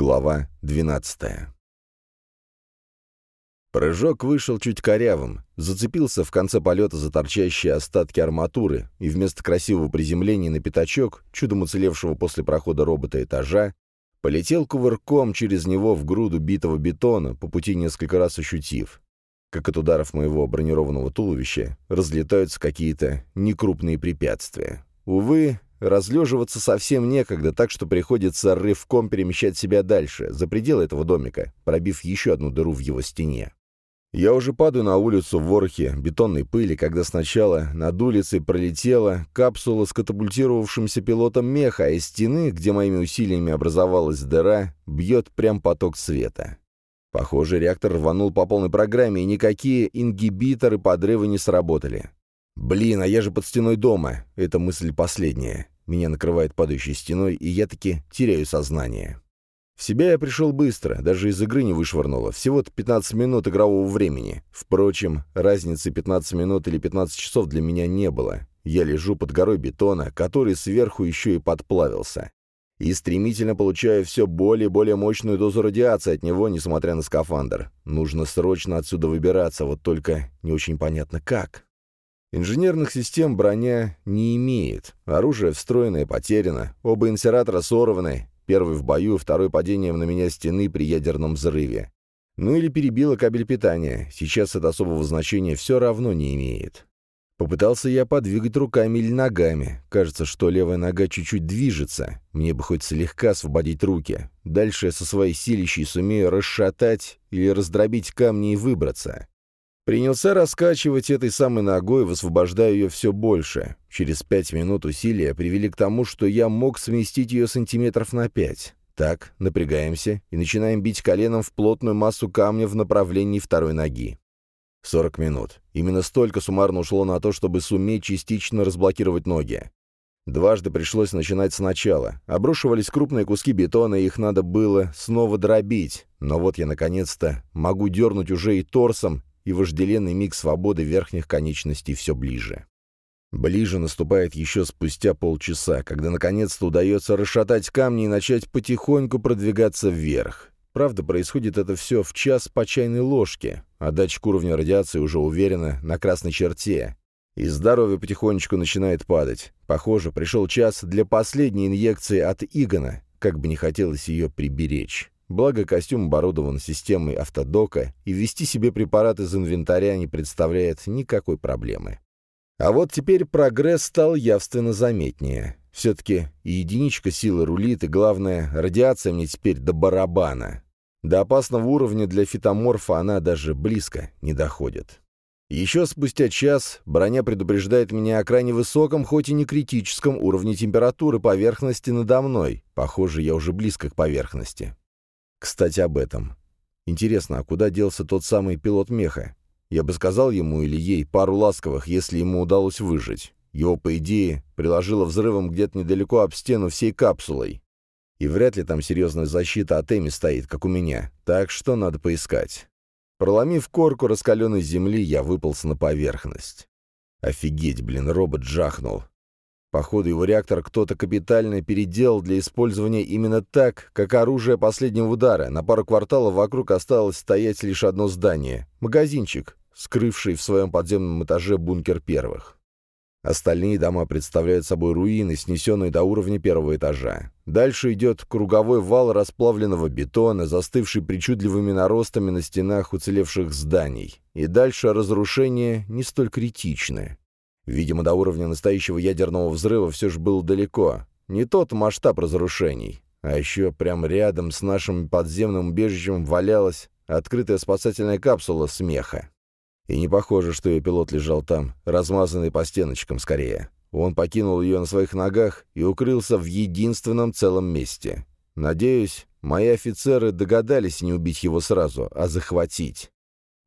Глава 12 Прыжок вышел чуть корявым, зацепился в конце полета за торчащие остатки арматуры, и вместо красивого приземления на пятачок, чудом уцелевшего после прохода робота этажа, полетел кувырком через него в груду битого бетона, по пути несколько раз ощутив, как от ударов моего бронированного туловища разлетаются какие-то некрупные препятствия. Увы, разлеживаться совсем некогда, так что приходится рывком перемещать себя дальше, за пределы этого домика, пробив еще одну дыру в его стене. Я уже падаю на улицу в ворохе бетонной пыли, когда сначала над улицей пролетела капсула с катапультировавшимся пилотом меха, а из стены, где моими усилиями образовалась дыра, бьет прям поток света. Похоже, реактор рванул по полной программе, и никакие ингибиторы подрыва не сработали. «Блин, а я же под стеной дома!» — это мысль последняя. Меня накрывает падающей стеной, и я таки теряю сознание. В себя я пришел быстро, даже из игры не вышвырнуло. Всего-то 15 минут игрового времени. Впрочем, разницы 15 минут или 15 часов для меня не было. Я лежу под горой бетона, который сверху еще и подплавился. И стремительно получаю все более и более мощную дозу радиации от него, несмотря на скафандр. Нужно срочно отсюда выбираться, вот только не очень понятно как. Инженерных систем броня не имеет. Оружие встроенное потеряно, оба инсератора сорваны, Первый в бою, второй падением на меня стены при ядерном взрыве. Ну или перебило кабель питания. Сейчас это особого значения все равно не имеет. Попытался я подвигать руками или ногами. Кажется, что левая нога чуть-чуть движется. Мне бы хоть слегка освободить руки. Дальше я со своей силищей сумею расшатать или раздробить камни и выбраться. Принялся раскачивать этой самой ногой, высвобождая ее все больше. Через пять минут усилия привели к тому, что я мог сместить ее сантиметров на пять. Так, напрягаемся и начинаем бить коленом в плотную массу камня в направлении второй ноги. 40 минут. Именно столько суммарно ушло на то, чтобы суметь частично разблокировать ноги. Дважды пришлось начинать сначала. Обрушивались крупные куски бетона, и их надо было снова дробить. Но вот я наконец-то могу дернуть уже и торсом, и вожделенный миг свободы верхних конечностей все ближе. Ближе наступает еще спустя полчаса, когда наконец-то удается расшатать камни и начать потихоньку продвигаться вверх. Правда, происходит это все в час по чайной ложке, а датчик уровня радиации уже уверенно на красной черте. И здоровье потихонечку начинает падать. Похоже, пришел час для последней инъекции от Игона, как бы не хотелось ее приберечь. Благо, костюм оборудован системой автодока, и ввести себе препарат из инвентаря не представляет никакой проблемы. А вот теперь прогресс стал явственно заметнее. Все-таки единичка силы рулит, и главное, радиация мне теперь до барабана. До опасного уровня для фитоморфа она даже близко не доходит. Еще спустя час броня предупреждает меня о крайне высоком, хоть и не критическом уровне температуры поверхности надо мной. Похоже, я уже близко к поверхности. Кстати, об этом. Интересно, а куда делся тот самый пилот меха? Я бы сказал ему или ей пару ласковых, если ему удалось выжить. Его, по идее, приложило взрывом где-то недалеко об стену всей капсулой. И вряд ли там серьезная защита от Эми стоит, как у меня. Так что надо поискать. Проломив корку раскаленной земли, я выполз на поверхность. Офигеть, блин, робот жахнул. Походу, его реактор кто-то капитально переделал для использования именно так, как оружие последнего удара. На пару кварталов вокруг осталось стоять лишь одно здание — магазинчик, скрывший в своем подземном этаже бункер первых. Остальные дома представляют собой руины, снесенные до уровня первого этажа. Дальше идет круговой вал расплавленного бетона, застывший причудливыми наростами на стенах уцелевших зданий. И дальше разрушение не столь критичное. Видимо, до уровня настоящего ядерного взрыва все же было далеко. Не тот масштаб разрушений. А еще прямо рядом с нашим подземным убежищем валялась открытая спасательная капсула смеха. И не похоже, что ее пилот лежал там, размазанный по стеночкам скорее. Он покинул ее на своих ногах и укрылся в единственном целом месте. Надеюсь, мои офицеры догадались не убить его сразу, а захватить.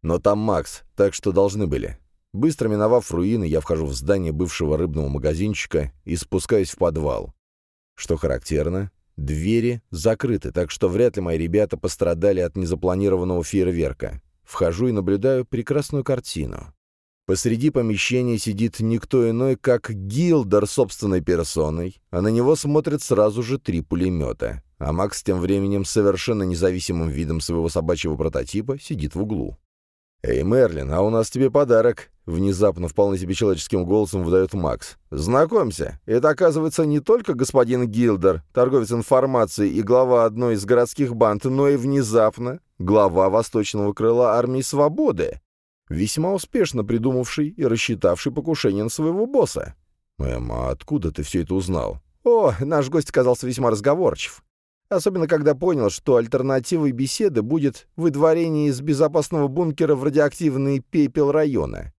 Но там Макс, так что должны были. Быстро миновав руины, я вхожу в здание бывшего рыбного магазинчика и спускаюсь в подвал. Что характерно, двери закрыты, так что вряд ли мои ребята пострадали от незапланированного фейерверка. Вхожу и наблюдаю прекрасную картину. Посреди помещения сидит никто иной, как Гилдер собственной персоной, а на него смотрят сразу же три пулемета. а Макс тем временем совершенно независимым видом своего собачьего прототипа сидит в углу. «Эй, Мерлин, а у нас тебе подарок!» Внезапно вполне себе человеческим голосом выдает Макс. «Знакомься, это, оказывается, не только господин Гилдер, торговец информацией и глава одной из городских банд, но и внезапно глава восточного крыла армии Свободы, весьма успешно придумавший и рассчитавший покушение на своего босса. «Эм, а откуда ты все это узнал?» «О, наш гость оказался весьма разговорчив. Особенно, когда понял, что альтернативой беседы будет выдворение из безопасного бункера в радиоактивный пепел района.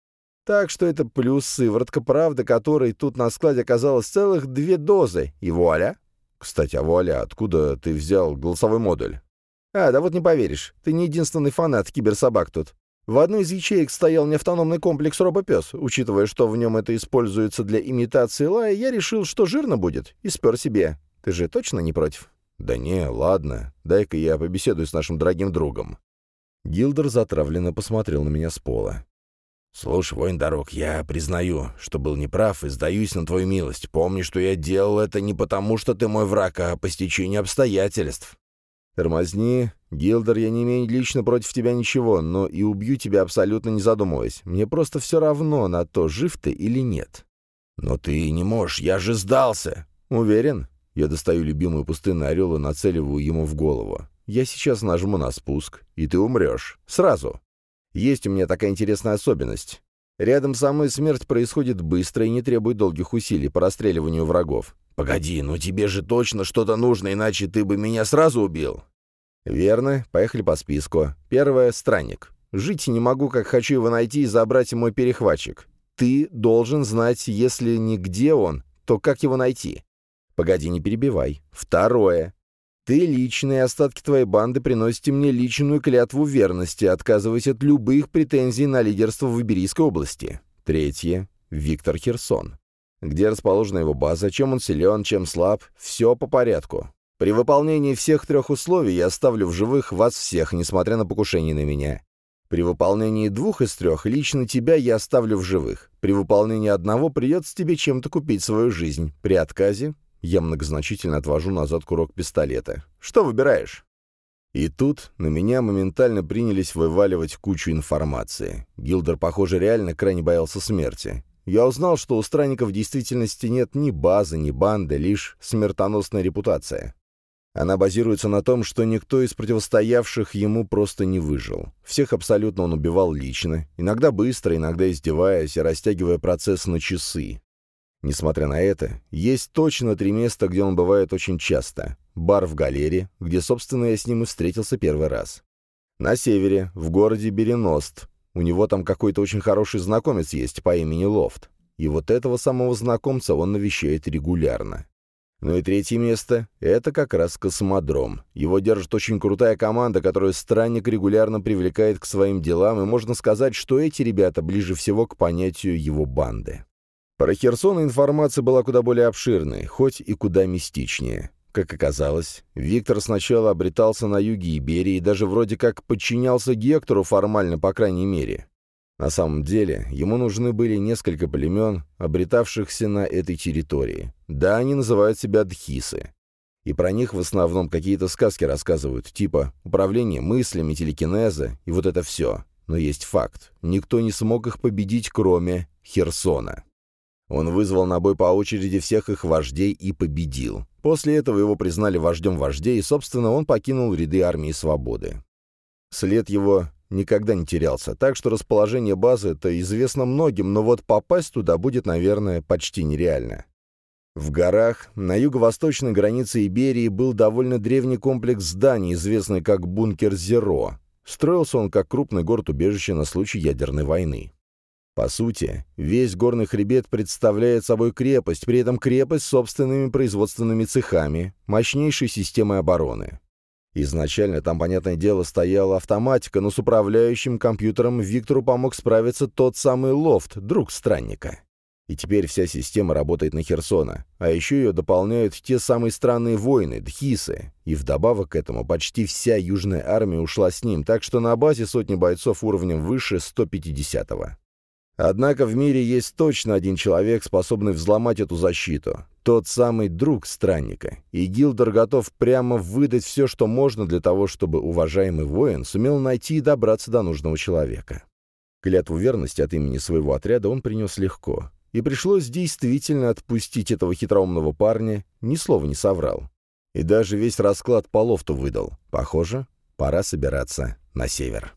Так что это плюс сыворотка правды, которой тут на складе оказалось целых две дозы. И вуаля! Кстати, а вуаля, откуда ты взял голосовой модуль? А, да вот не поверишь, ты не единственный фанат киберсобак тут. В одной из ячеек стоял неавтономный комплекс робопес. Учитывая, что в нем это используется для имитации лая, я решил, что жирно будет, и спер себе. Ты же точно не против? «Да не, ладно. Дай-ка я побеседую с нашим дорогим другом». Гилдер затравленно посмотрел на меня с пола. «Слушай, воин дорог, я признаю, что был неправ и сдаюсь на твою милость. Помни, что я делал это не потому, что ты мой враг, а по стечению обстоятельств». «Тормозни. Гилдер, я не имею лично против тебя ничего, но и убью тебя абсолютно не задумываясь. Мне просто все равно на то, жив ты или нет». «Но ты не можешь, я же сдался». «Уверен?» Я достаю любимый пустынный орел и нацеливаю ему в голову. Я сейчас нажму на спуск, и ты умрешь. Сразу. Есть у меня такая интересная особенность. Рядом со мной смерть происходит быстро и не требует долгих усилий по расстреливанию врагов. «Погоди, ну тебе же точно что-то нужно, иначе ты бы меня сразу убил!» «Верно. Поехали по списку. Первое — странник. Жить не могу, как хочу его найти и забрать мой перехватчик. Ты должен знать, если не где он, то как его найти. Погоди, не перебивай. Второе. Ты лично и остатки твоей банды приносите мне личную клятву верности, отказываясь от любых претензий на лидерство в Иберийской области. Третье. Виктор Херсон. Где расположена его база, чем он силен, чем слаб, все по порядку. При выполнении всех трех условий я оставлю в живых вас всех, несмотря на покушение на меня. При выполнении двух из трех лично тебя я оставлю в живых. При выполнении одного придется тебе чем-то купить свою жизнь. При отказе я многозначительно отвожу назад курок пистолета. «Что выбираешь?» И тут на меня моментально принялись вываливать кучу информации. Гилдер, похоже, реально крайне боялся смерти. Я узнал, что у странников в действительности нет ни базы, ни банды, лишь смертоносная репутация. Она базируется на том, что никто из противостоявших ему просто не выжил. Всех абсолютно он убивал лично, иногда быстро, иногда издеваясь и растягивая процесс на часы. Несмотря на это, есть точно три места, где он бывает очень часто. Бар в галере, где, собственно, я с ним и встретился первый раз. На севере, в городе Береност. У него там какой-то очень хороший знакомец есть по имени Лофт. И вот этого самого знакомца он навещает регулярно. Ну и третье место — это как раз космодром. Его держит очень крутая команда, которую странник регулярно привлекает к своим делам, и можно сказать, что эти ребята ближе всего к понятию его банды. Про Херсон информация была куда более обширной, хоть и куда мистичнее. Как оказалось, Виктор сначала обретался на юге Иберии и даже вроде как подчинялся Гектору формально, по крайней мере. На самом деле, ему нужны были несколько племен, обретавшихся на этой территории. Да, они называют себя Дхисы. И про них в основном какие-то сказки рассказывают, типа управление мыслями, телекинеза и вот это все. Но есть факт. Никто не смог их победить, кроме Херсона. Он вызвал на бой по очереди всех их вождей и победил. После этого его признали вождем вождей, и, собственно, он покинул ряды армии свободы. След его никогда не терялся, так что расположение базы-то известно многим, но вот попасть туда будет, наверное, почти нереально. В горах на юго-восточной границе Иберии был довольно древний комплекс зданий, известный как бункер Зеро. Строился он как крупный город-убежище на случай ядерной войны. По сути, весь горный хребет представляет собой крепость, при этом крепость с собственными производственными цехами, мощнейшей системой обороны. Изначально там, понятное дело, стояла автоматика, но с управляющим компьютером Виктору помог справиться тот самый лофт, друг странника. И теперь вся система работает на Херсона, а еще ее дополняют те самые странные воины, дхисы, и вдобавок к этому почти вся южная армия ушла с ним, так что на базе сотни бойцов уровнем выше 150-го. Однако в мире есть точно один человек, способный взломать эту защиту. Тот самый друг странника. И Гилдер готов прямо выдать все, что можно для того, чтобы уважаемый воин сумел найти и добраться до нужного человека. Клятву верности от имени своего отряда он принес легко. И пришлось действительно отпустить этого хитроумного парня, ни слова не соврал. И даже весь расклад по лофту выдал. Похоже, пора собираться на север.